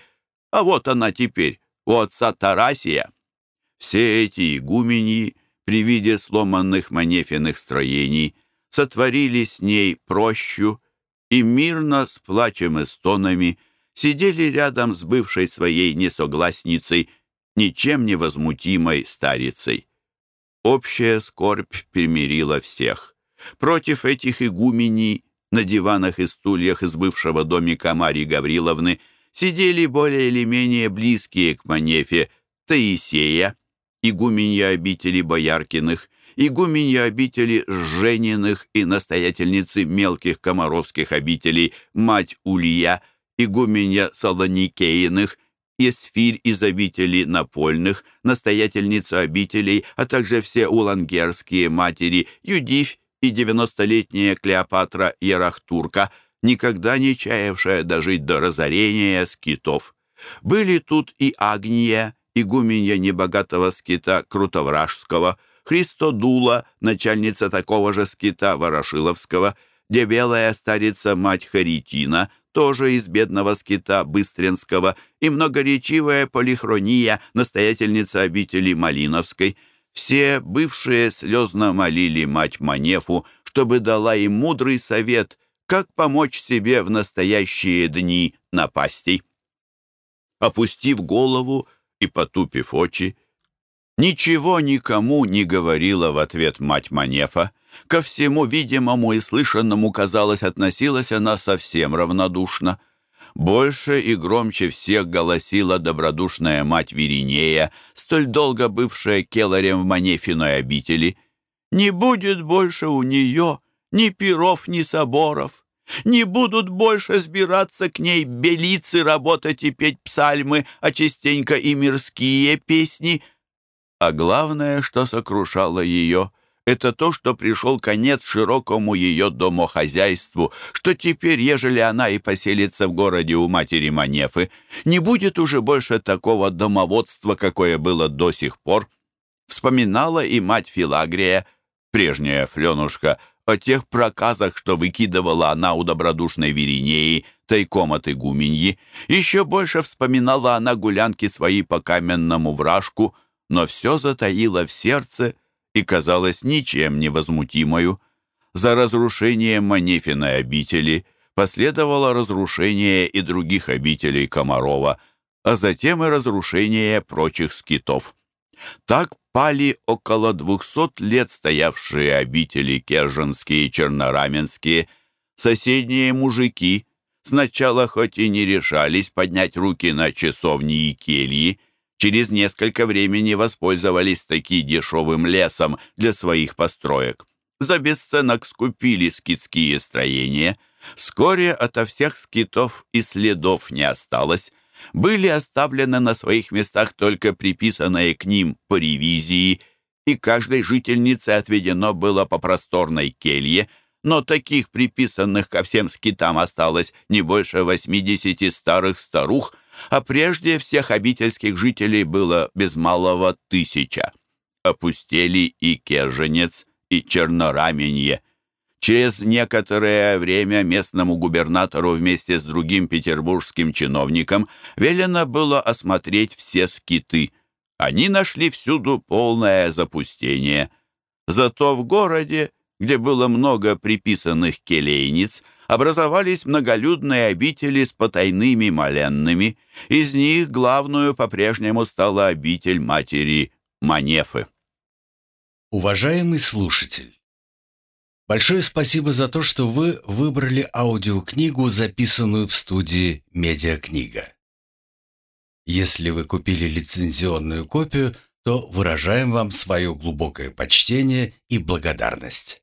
А вот она теперь, у отца Тарасия. Все эти игуменьи при виде сломанных манефиных строений – сотворили с ней прощу и мирно с плачем и стонами сидели рядом с бывшей своей несогласницей, ничем не возмутимой старицей. Общая скорбь примирила всех. Против этих игуменей на диванах и стульях из бывшего домика Марии Гавриловны сидели более или менее близкие к Манефе Таисея, игуменья обители Бояркиных, игуменья обители Жениных и настоятельницы мелких комаровских обителей мать Улья, игуменья Солоникеиных, Есфирь из обителей Напольных, настоятельница обителей, а также все улангерские матери Юдивь и девяностолетняя Клеопатра Ярахтурка, никогда не чаявшая дожить до разорения скитов. Были тут и Агния, игуменья небогатого скита Крутовражского, Христодула, начальница такого же скита Ворошиловского, дебелая старица мать Харитина, тоже из бедного скита Быстренского, и многоречивая Полихрония, настоятельница обители Малиновской. Все бывшие слезно молили мать Манефу, чтобы дала им мудрый совет, как помочь себе в настоящие дни напастей. Опустив голову и потупив очи, Ничего никому не говорила в ответ мать Манефа. Ко всему видимому и слышанному, казалось, относилась она совсем равнодушно. Больше и громче всех голосила добродушная мать Веринея, столь долго бывшая келарем в Манефиной обители. «Не будет больше у нее ни перов, ни соборов. Не будут больше сбираться к ней белицы работать и петь псальмы, а частенько и мирские песни — а главное, что сокрушало ее, это то, что пришел конец широкому ее домохозяйству, что теперь, ежели она и поселится в городе у матери Манефы, не будет уже больше такого домоводства, какое было до сих пор. Вспоминала и мать Филагрия, прежняя Фленушка, о тех проказах, что выкидывала она у добродушной Веринеи, тайком от игуменьи. Еще больше вспоминала она гулянки свои по каменному вражку — но все затаило в сердце и казалось ничем невозмутимою. За разрушением Манефиной обители последовало разрушение и других обителей Комарова, а затем и разрушение прочих скитов. Так пали около двухсот лет стоявшие обители Керженские и Чернораменские, соседние мужики, сначала хоть и не решались поднять руки на часовни и кельи, через несколько времени воспользовались таки дешевым лесом для своих построек. За бесценок скупили скитские строения. Вскоре ото всех скитов и следов не осталось. Были оставлены на своих местах только приписанные к ним по ревизии, и каждой жительнице отведено было по просторной келье, но таких приписанных ко всем скитам осталось не больше 80 старых старух, а прежде всех обительских жителей было без малого тысяча. опустели и Керженец, и Чернораменье. Через некоторое время местному губернатору вместе с другим петербургским чиновником велено было осмотреть все скиты. Они нашли всюду полное запустение. Зато в городе, где было много приписанных келейниц, образовались многолюдные обители с потайными моленными. Из них главную по-прежнему стала обитель матери Манефы. Уважаемый слушатель, большое спасибо за то, что вы выбрали аудиокнигу, записанную в студии «Медиакнига». Если вы купили лицензионную копию, то выражаем вам свое глубокое почтение и благодарность.